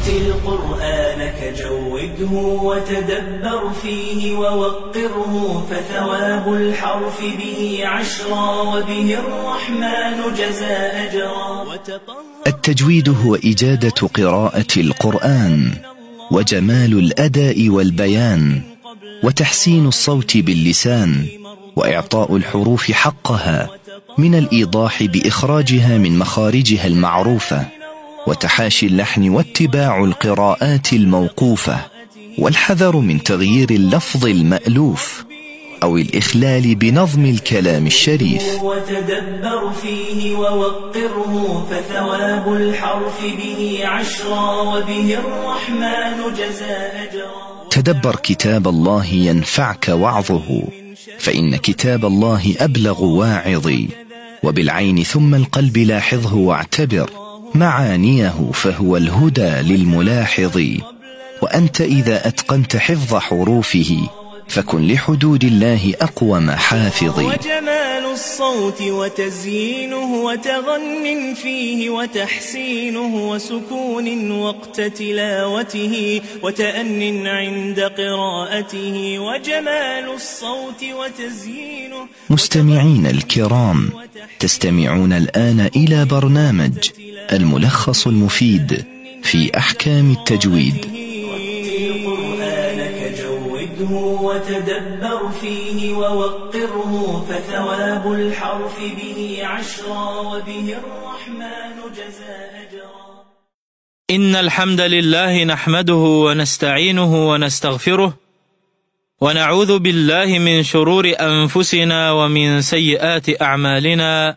رتل قرآنك جوده وتدبر فيه ووقره فثواب الحرف به عشرا وبه الرحمن جزى أجرا. التجويد هو إجادة قراءة القرآن وجمال الأداء والبيان وتحسين الصوت باللسان وإعطاء الحروف حقها من الإيضاح بإخراجها من مخارجها المعروفة. وتحاشي اللحن واتباع القراءات الموقوفة والحذر من تغيير اللفظ المألوف أو الإخلال بنظم الكلام الشريف. وتدبر فيه ووقره فثواب الحرف به عشرا وبه الرحمن جزى أجرا. تدبر كتاب الله ينفعك وعظه فإن كتاب الله أبلغ واعظ وبالعين ثم القلب لاحظه واعتبر معانيه فهو الهدى للملاحظ. وأنت إذا أتقنت حفظ حروفه فكن لحدود الله أقوم حافظ. وجمال الصوت وتزيينه وتغن فيه وتحسينه وسكون وقت تلاوته وتأن عند قراءته. وجمال الصوت وتزيينه مستمعين الكرام تستمعون الآن إلى برنامج الملخص المفيد في أحكام التجويد. وتدبر فيه ووقره فثواب الحرف به عشرا وبه الرحمن جزى أجرا. إن الحمد لله نحمده ونستعينه ونستغفره ونعوذ بالله من شرور أنفسنا ومن سيئات أعمالنا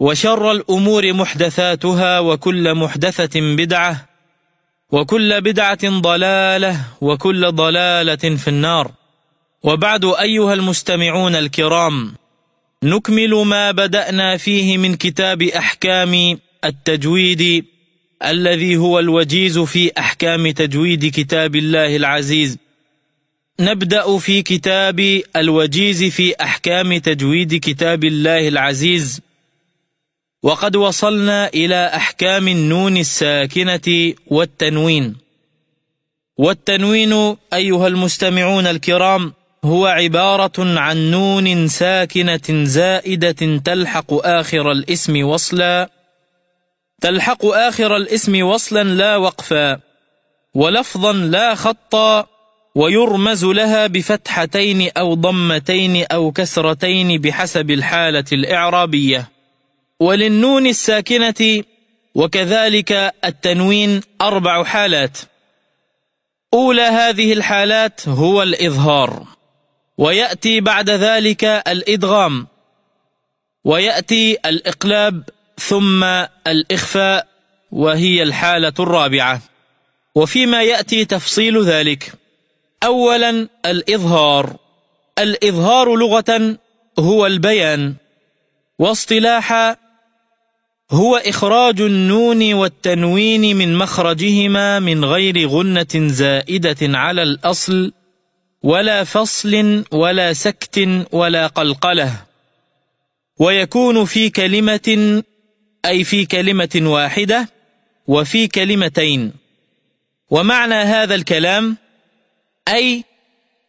وشر الأمور محدثاتها وكل محدثة بدعة وكل بدعة ضلالة وكل ضلالة في النار. وبعد أيها المستمعون الكرام نكمل ما بدأنا فيه من كتاب أحكام التجويد الذي هو الوجيز في أحكام تجويد كتاب الله العزيز. نبدأ في كتاب الوجيز في أحكام تجويد كتاب الله العزيز. وقد وصلنا إلى أحكام النون الساكنة والتنوين. والتنوين أيها المستمعون الكرام هو عبارة عن نون ساكنة زائدة تلحق آخر الاسم وصلا تلحق آخر الاسم وصلا لا وقفا ولفظا لا خطا ويرمز لها بفتحتين أو ضمتين أو كسرتين بحسب الحالة الإعرابية. وللنون الساكنة وكذلك التنوين أربع حالات. أولى هذه الحالات هو الإظهار ويأتي بعد ذلك الإدغام ويأتي الإقلاب ثم الإخفاء وهي الحالة الرابعة. وفيما يأتي تفصيل ذلك. أولا الإظهار الإظهار لغة هو البيان واصطلاحا هو إخراج النون والتنوين من مخرجهما من غير غنة زائدة على الأصل ولا فصل ولا سكت ولا قلقلة. ويكون في كلمة أي في كلمة واحدة وفي كلمتين. ومعنى هذا الكلام أي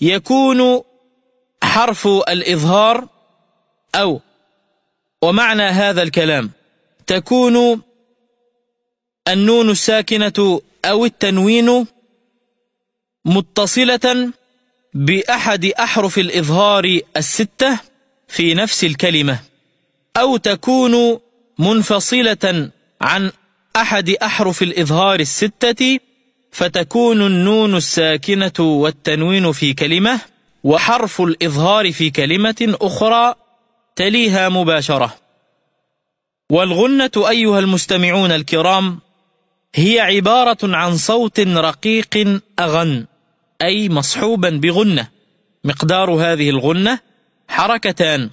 يكون حرف الإظهار أو ومعنى هذا الكلام. تكون النون الساكنة أو التنوين متصلة بأحد أحرف الإظهار الستة في نفس الكلمة أو تكون منفصلة عن أحد أحرف الإظهار الستة فتكون النون الساكنة والتنوين في كلمة وحرف الإظهار في كلمة أخرى تليها مباشرة. والغنة أيها المستمعون الكرام هي عبارة عن صوت رقيق أغن أي مصحوبا بغنة. مقدار هذه الغنة حركتان.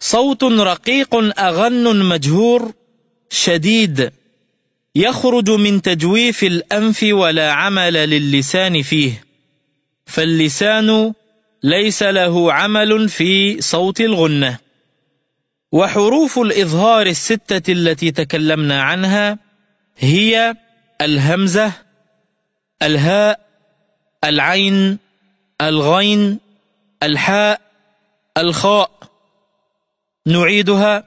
صوت رقيق أغن مجهور شديد يخرج من تجويف الأنف ولا عمل للسان فيه. فاللسان ليس له عمل في صوت الغنة. وحروف الإظهار الستة التي تكلمنا عنها هي الهمزة الهاء العين الغين الحاء الخاء. نعيدها.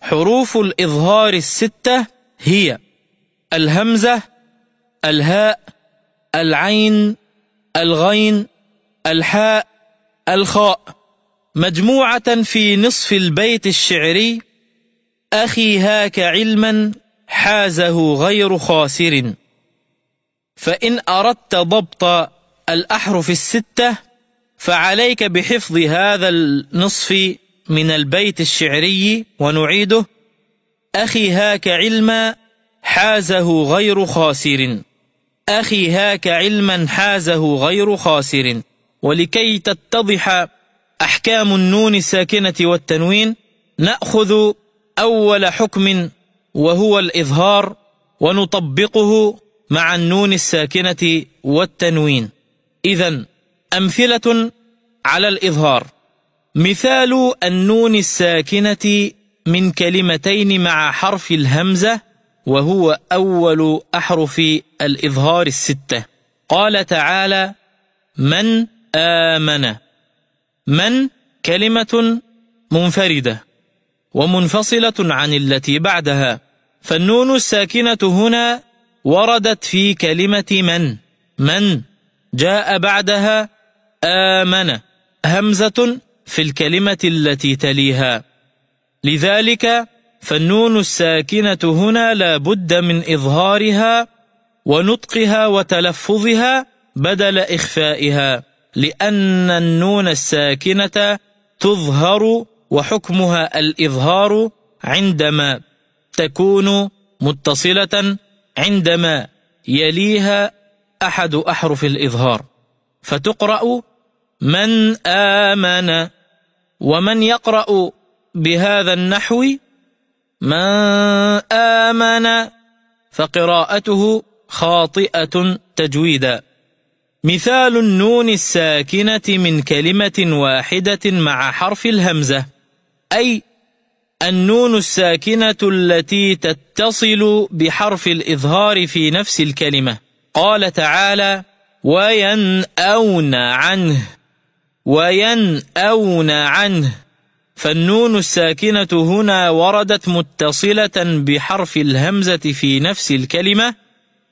حروف الإظهار الستة هي الهمزة الهاء العين الغين الحاء الخاء. مجموعة في نصف البيت الشعري أخي هاك علما حازه غير خاسر. فإن أردت ضبط الأحرف الستة فعليك بحفظ هذا النصف من البيت الشعري ونعيده أخي هاك علما حازه غير خاسر. أخي هاك علما حازه غير خاسر. ولكي تتضح أحكام النون الساكنة والتنوين نأخذ أول حكم وهو الإظهار ونطبقه مع النون الساكنة والتنوين. إذا أمثلة على الإظهار. مثال النون الساكنة من كلمتين مع حرف الهمزة وهو أول أحرف الإظهار الستة. قال تعالى من آمن؟ من كلمة منفردة ومنفصلة عن التي بعدها. فالنون الساكنة هنا وردت في كلمة من؟ من جاء بعدها آمن. همزة في الكلمة التي تليها. لذلك فالنون الساكنة هنا لا بد من إظهارها ونطقها وتلفظها بدل إخفائها. لأن النون الساكنة تظهر وحكمها الإظهار عندما تكون متصلة عندما يليها أحد أحرف الإظهار. فتقرأ من آمن ومن يقرأ بهذا النحو من آمن فقراءته خاطئة تجويدا. مثال النون الساكنة من كلمة واحدة مع حرف الهمزة أي النون الساكنة التي تتصل بحرف الإظهار في نفس الكلمة. قال تعالى وينأون عنه وينأون عنه. فالنون الساكنة هنا وردت متصلة بحرف الهمزة في نفس الكلمة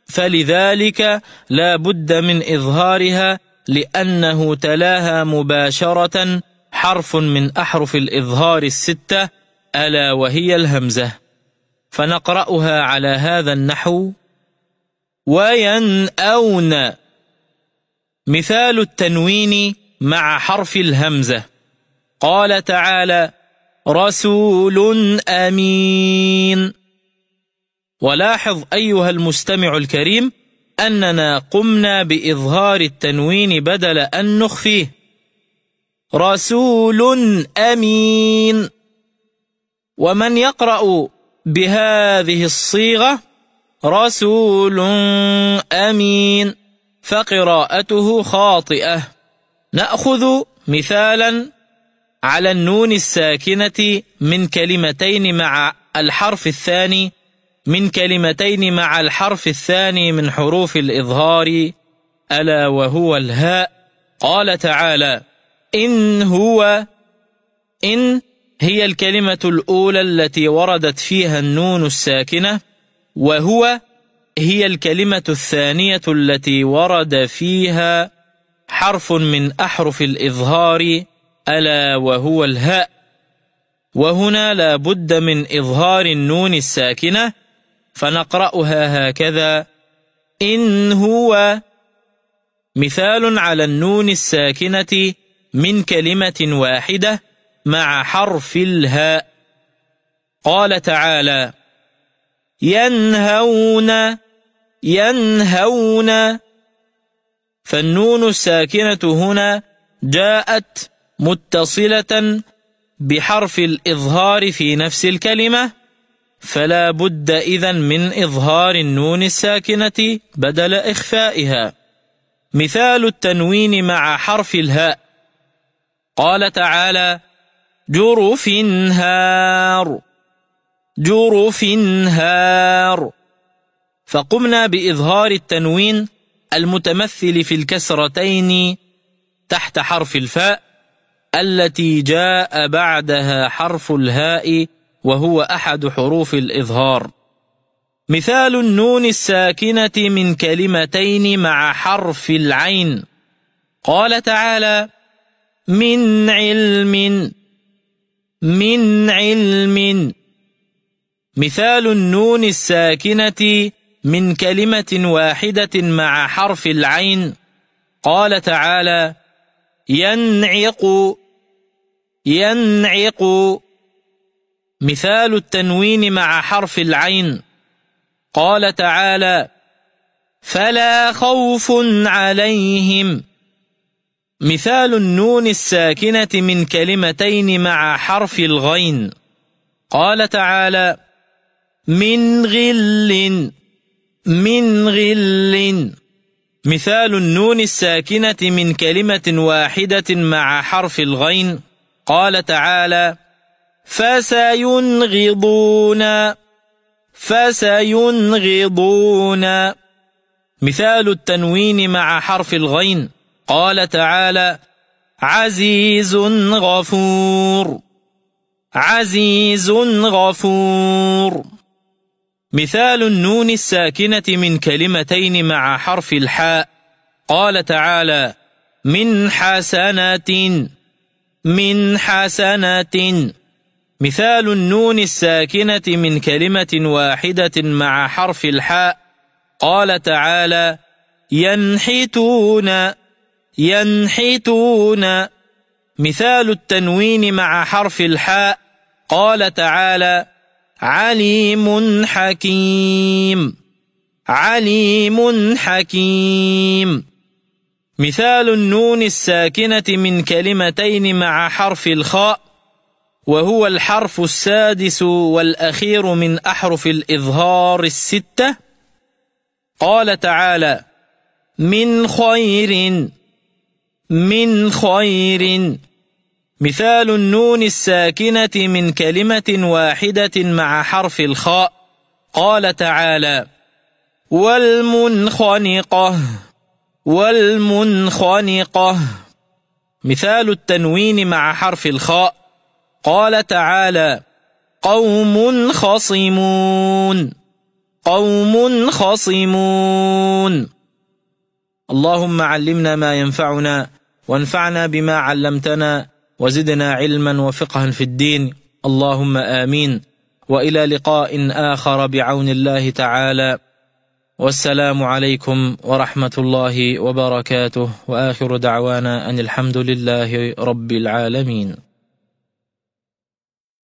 فلذلك لا بد من إظهارها لأنه تلاها مباشرة حرف من أحرف الإظهار الستة ألا وهي الهمزة. فنقرأها على هذا النحو وينأون. مثال التنوين مع حرف الهمزة. قال تعالى رسول أمين. ولاحظ أيها المستمع الكريم أننا قمنا بإظهار التنوين بدل أن نخفيه. رسول أمين. ومن يقرأ بهذه الصيغة رسول أمين فقراءته خاطئة. نأخذ مثالا على النون الساكنة من كلمتين مع الحرف الثاني من كلمتين مع الحرف الثاني من حروف الإظهار ألا وهو الهاء. قال تعالى إن هو إن هي الكلمة الأولى التي وردت فيها النون الساكنة وهو هي الكلمة الثانية التي ورد فيها حرف من أحرف الإظهار ألا وهو الهاء. وهنا لا بد من إظهار النون الساكنة فنقرأها هكذا. إن هو مثال على النون الساكنة من كلمة واحدة مع حرف الهاء. قال تعالى ينهون ينهون. فالنون الساكنة هنا جاءت متصلة بحرف الإظهار في نفس الكلمة. فلا بد إذن من إظهار النون الساكنة بدل إخفائها. مثال التنوين مع حرف الهاء. قال تعالى جرف هار. جرف هار. فقمنا بإظهار التنوين المتمثل في الكسرتين تحت حرف الفاء التي جاء بعدها حرف الهاء وهو أحد حروف الإظهار. مثال النون الساكنة من كلمتين مع حرف العين. قال تعالى من علم من علم. مثال النون الساكنة من كلمة واحدة مع حرف العين. قال تعالى ينعق ينعق. مثال التنوين مع حرف العين. قال تعالى فلا خوف عليهم. مثال النون الساكنة من كلمتين مع حرف الغين. قال تعالى من غل من غل. مثال النون الساكنة من كلمة واحدة مع حرف الغين. قال تعالى فسينغضون فسينغضون مثال التنوين مع حرف الغين قال تعالى عزيز غفور عزيز غفور مثال النون الساكنة من كلمتين مع حرف الحاء قال تعالى من حسنات من حسنات مثال النون الساكنة من كلمة واحدة مع حرف الحاء. قال تعالى ينحتون ينحتون. مثال التنوين مع حرف الحاء. قال تعالى عليم حكيم عليم حكيم. مثال النون الساكنة من كلمتين مع حرف الخاء. وهو الحرف السادس والأخير من أحرف الإظهار الستة. قال تعالى من خير من خير. مثال النون الساكنة من كلمة واحدة مع حرف الخاء. قال تعالى والمنخنقة والمنخنقة. مثال التنوين مع حرف الخاء. قال تعالى قوم خصمون قوم خصمون. اللهم علمنا ما ينفعنا وانفعنا بما علمتنا وزدنا علما وفقها في الدين. اللهم آمين. وإلى لقاء آخر بعون الله تعالى. والسلام عليكم ورحمة الله وبركاته. وآخر دعوانا أن الحمد لله رب العالمين.